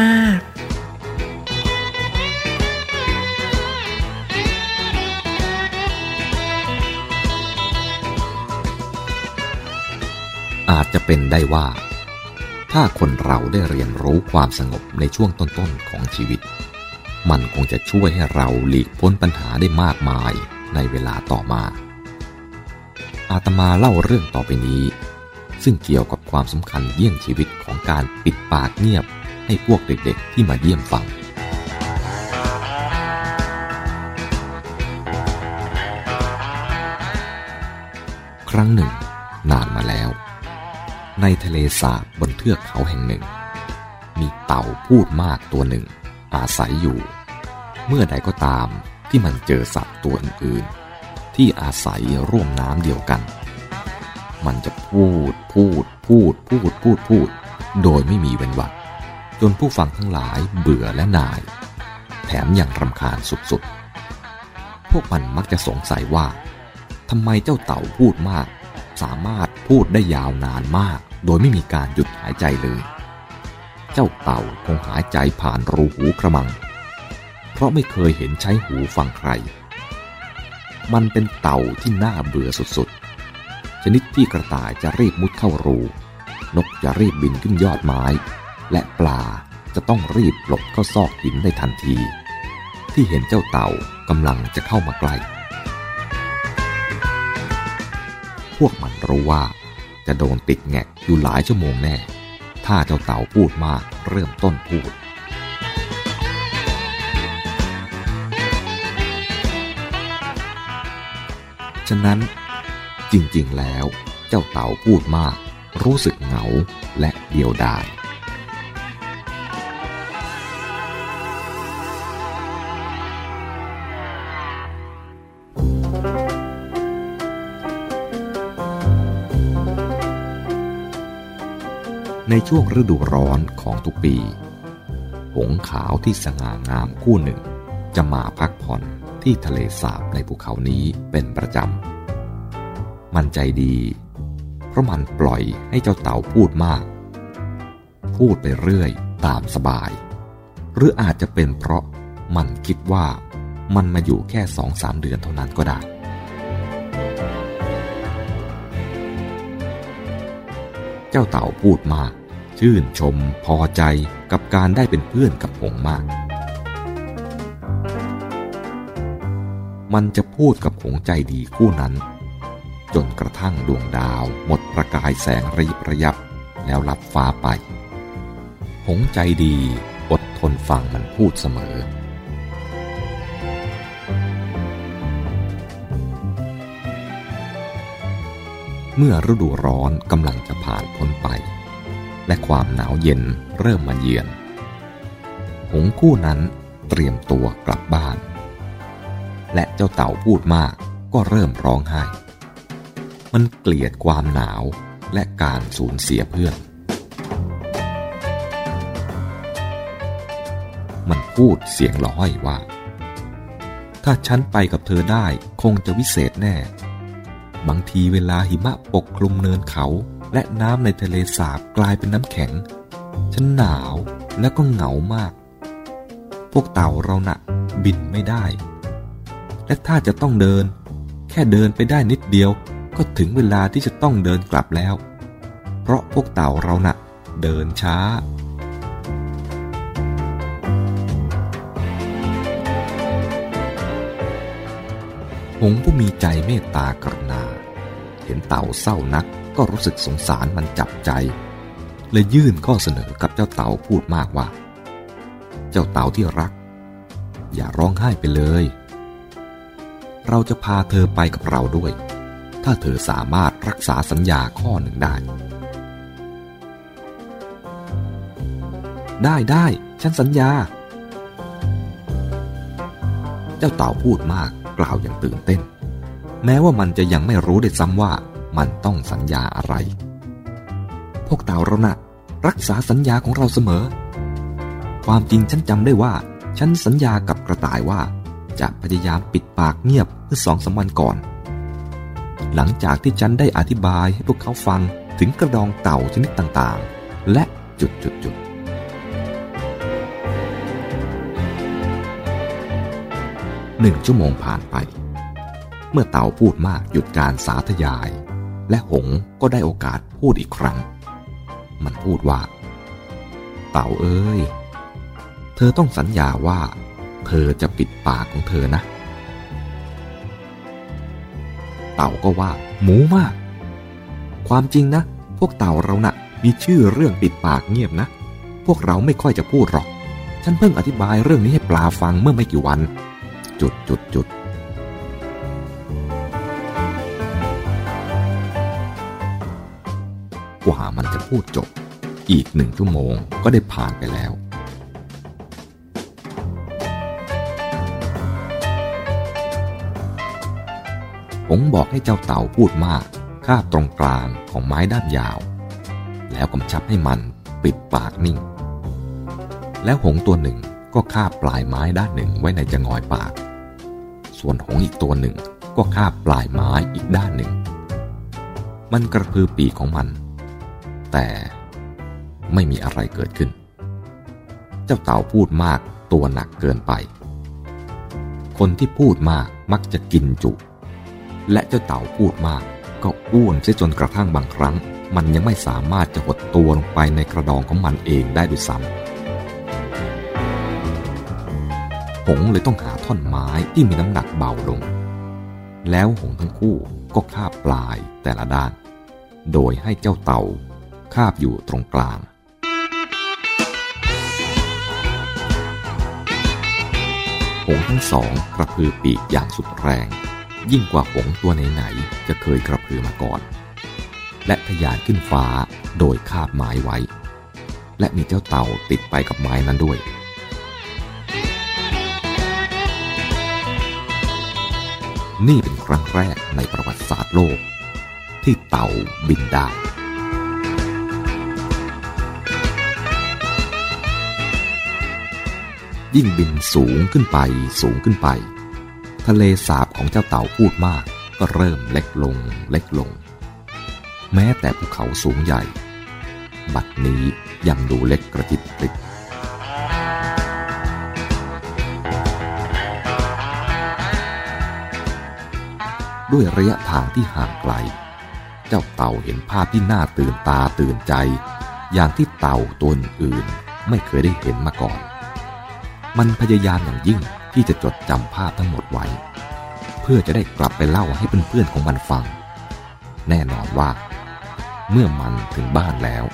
มากอาจจะเป็นได้ว่า ถ้าคนเราได้เรียนรู้ความสงบในช่วงต้นๆของชีวิต มันคงจะช่วยให้เราหลีกพ้นปัญหาได้มากมายในเวลาต่อมา อาตมาเล่าเรื่องต่อไปนี้ ซึ่งเกี่ยวกับความสำคัญเยี่ยงชีวิตของการปิดปากเงียบ ให้พวกเด็กๆที่มาเยี่ยมฟัง ครั้งหนึ่ง นานมาแล้ว ในทะเลสาบบนเทือกเขาแห่งหนึ่ง มีเต่าพูดมากตัวหนึ่ง อาศัยอยู่ เมื่อใดก็ตามที่มันเจอสัตว์ตัวอื่นๆที่อาศัยร่วมน้ำเดียวกัน มันจะพูดพูดพูดพูดพูดพูด โดยไม่มีเว้นวรรค จนผู้ฟังทั้งหลายเบื่อและนาย แถมยังรำคาญสุดๆ พวกมันมักจะสงสัยว่าทำไมเจ้าเต่าพูดมาก สามารถพูดได้ยาวนานมาก โดยไม่มีการหยุดหายใจเลย เจ้าเต่าคงหายใจผ่านรูหูกระมัง เพราะไม่เคยเห็นใช้หูฟังใคร มันเป็นเต่าที่น่าเบื่อสุดๆ ชนิดที่กระต่ายจะรีบมุดเข้ารู นกจะรีบบินขึ้นยอดไม้ และปลาจะต้องรีบหลบเข้าซอกหินในทันที ที่เห็นเจ้าเต่ากำลังจะเข้ามาใกล้ พวกมันรู้ว่า จะโดนติดแงกอยู่หลายชั่วโมงแน่ ถ้าเจ้าเต่าพูดมากเริ่มต้นพูด ฉะนั้นจริงๆแล้ว เจ้าเต่าพูดมาก รู้สึกเหงาและเดียวดาย ในช่วงฤดูร้อนของทุกปี หงขาวที่สง่างามคู่หนึ่ง จะมาพักผ่อนที่ทะเลสาบในภูเขานี้เป็นประจำ มันใจดี เพราะมันปล่อยให้เจ้าเต่าพูดมาก พูดไปเรื่อยตามสบาย หรืออาจจะเป็นเพราะมันคิดว่ามันมาอยู่แค่สองสามเดือนเท่านั้นก็ได้ เจ้าเต่าพูดมาก ชื่นชมพอใจกับการได้เป็นเพื่อนกับหงมาก มันจะพูดกับหงใจดีคู่นั้น จนกระทั่งดวงดาวหมดประกายแสงระยิบระยับแล้วลับฟ้าไป หงใจดีอดทนฟังมันพูดเสมอ เมื่อฤดูร้อนกำลังจะผ่านพ้นไป และความหนาวเย็นเริ่มมาเยือน หงคู่นั้นเตรียมตัวกลับบ้าน และเจ้าเต่าพูดมากก็เริ่มร้องไห้ มันเกลียดความหนาวและการสูญเสียเพื่อน มันพูดเสียงหล่อห้อยว่า ถ้าฉันไปกับเธอได้คงจะวิเศษแน่ บางทีเวลาหิมะปกคลุมเนินเขา และน้ำในทะเลสาบกลายเป็นน้ำแข็ง ฉันหนาวและก็เหงามาก พวกเต่าเรานะ่ะบินไม่ได้ และถ้าจะต้องเดิน แค่เดินไปได้นิดเดียว ก็ถึงเวลาที่จะต้องเดินกลับแล้ว เพราะพวกเต่าเรานะ่ะเดินช้า หงผู้มีใจเมตตากรุณา เห็นเต่าเศร้านักก็รู้สึกสงสารมันจับใจเลยยื่นข้อเสนอกับเจ้าเต่าพูดมากว่า เจ้าเต่าที่รัก อย่าร้องไห้ไปเลย เราจะพาเธอไปกับเราด้วย ถ้าเธอสามารถรักษาสัญญาข้อหนึ่งได้ ได้ได้ฉันสัญญา เจ้าเต่าพูดมาก กล่าวอย่างตื่นเต้น แม้ว่ามันจะยังไม่รู้ได้ซ้ำว่ามันต้องสัญญาอะไร พวกเต่าเรานะ่ะรักษาสัญญาของเราเสมอ ความจริงฉันจำได้ว่า ฉันสัญญากับกระต่ายว่า จะพยายามปิดปากเงียบเมื่อสองสามวันก่อน หลังจากที่ฉันได้อธิบายให้พวกเขาฟังถึงกระดองเต่าชนิดต่างๆ และจุดจุดจุด หนึ่งชั่วโมงผ่านไป เมื่อเต่าพูดมากหยุดการสาธยาย และหงก็ได้โอกาสพูดอีกครั้ง มันพูดว่า เต่าเอ้ย เธอต้องสัญญาว่า เธอจะปิดปากของเธอนะ เต่าก็ว่า หมูมาก ความจริงนะ พวกเต่าเรานะ่ะมีชื่อเรื่องปิดปากเงียบนะ พวกเราไม่ค่อยจะพูดหรอก ฉันเพิ่งอธิบายเรื่องนี้ให้ปลาฟังเมื่อไม่กี่วัน จุดจุดจุดกว่ามันจะพูดจบ อีกหนึ่งชั่วโมงก็ได้ผ่านไปแล้ว ผมบอกให้เจ้าเต่าพูดมากคาบตรงกลางของไม้ด้ามยาว แล้วกำชับให้มันปิดปากนิ่ง แล้วหงตัวหนึ่งก็คาบปลายไม้ด้านหนึ่งไว้ในจะงอยปาก ส่วนหงอีกตัวหนึ่ง ก็คาบปลายไม้อีกด้านหนึ่ง มันกระพือปีกของมัน แต่ไม่มีอะไรเกิดขึ้น เจ้าเต่าพูดมากตัวหนักเกินไป คนที่พูดมากมักจะกินจุ และเจ้าเต่าพูดมากก็อ้วนเสียจนกระทั่งบางครั้ง มันยังไม่สามารถจะหดตัวลงไปในกระดองของมันเองได้ด้วยซ้ำ หงเลยต้องหาท่อนไม้ที่มีน้ำหนักเบาลง แล้วหงทั้งคู่ก็คาบปลายแต่ละด้าน โดยให้เจ้าเต่าคาบอยู่ตรงกลางหงทั้งสองกระพือปีกอย่างสุดแรง ยิ่งกว่าหงตัวไหนๆจะเคยกระพือมาก่อน และทะยานขึ้นฟ้าโดยคาบไม้ไว้ และมีเจ้าเต่าติดไปกับไม้นั้นด้วย นี่เป็นครั้งแรกในประวัติศาสตร์โลก ที่เต่าบินได้ยิ่งบินสูงขึ้นไปสูงขึ้นไป ทะเลสาบของเจ้าเต่าพูดมากก็เริ่มเล็กลงเล็กลง แม้แต่ภูเขาสูงใหญ่ บัดนี้ยังดูเล็กกระจิบกริ ด้วยระยะทางที่ห่างไกล เจ้าเต่าเห็นภาพที่น่าตื่นตาตื่นใจ อย่างที่เต่าตัวอื่นไม่เคยได้เห็นมาก่อน มันพยายามอย่างยิ่งที่จะจดจำภาพทั้งหมดไว้ เพื่อจะได้กลับไปเล่าให้เพื่อนๆของมันฟัง แน่นอนว่า เมื่อมันถึงบ้านแล้ว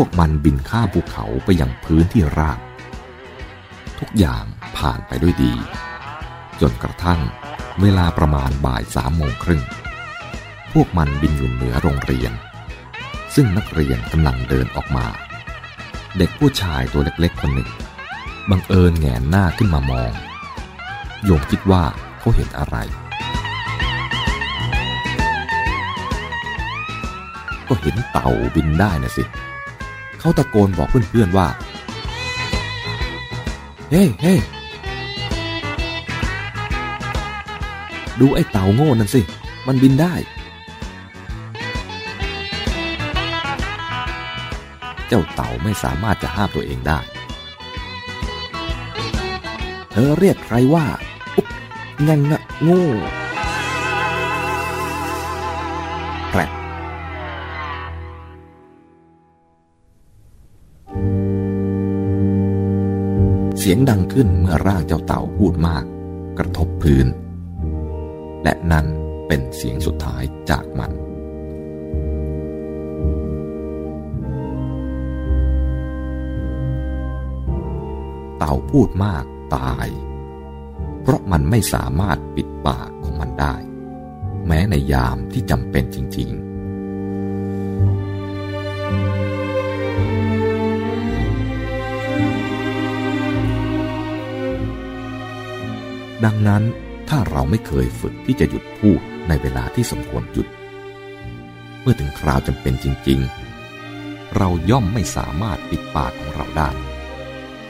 วกมันบินข้ามภูเขาไปยังพื้นที่ราบ ทุกอย่างผ่านไปด้วยดี จนกระทั่งเวลาประมาณบ่ายสามโมงครึ่ง พวกมันบินอยู่เหนือโรงเรียน ซึ่งนักเรียนกำลังเดินออกมา เด็กผู้ชายตัวเล็กๆคนหนึ่ง บังเอิญแงนหน้าขึ้นมามอง โยมคิดว่าเขาเห็นอะไรก็เห็นเต่าบินได้นะสิ เขาตะโกนบอกเพื่อนๆว่า เฮ้เฮ้ดูไอ้เต่าโง่นั่นสิ มันบินได้ เจ้าเต่าไม่สามารถจะห้ามตัวเองได้ เธอเรียกใครว่า อุ๊บงังงะโง่ สียงดังขึ้นเมื่อร่างเจ้าเต่าพูดมาก กระทบพื้น และนั่นเป็นเสียงสุดท้ายจากมัน เต่าพูดมากตาย เพราะมันไม่สามารถปิดปากของมันได้ แม้ในยามที่จำเป็นจริง ๆ ดังนั้นถ้าเราไม่เคยฝึกที่จะหยุดพูดในเวลาที่สมควรหยุด เมื่อถึงคราวจำเป็นจริง ๆ เราย่อมไม่สามารถปิดปากของเราได้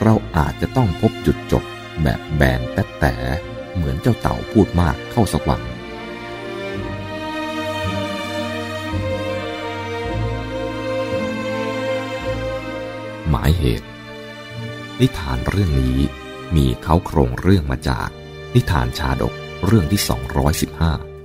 เราอาจจะต้องพบจุดจบแบบแบนแต่แต่เหมือนเจ้าเต่าพูดมากเข้าสักวันหมายเหตุ นิทานเรื่องนี้มีเขาโครงเรื่องมาจาก นิทานชาดกเรื่องที่ 215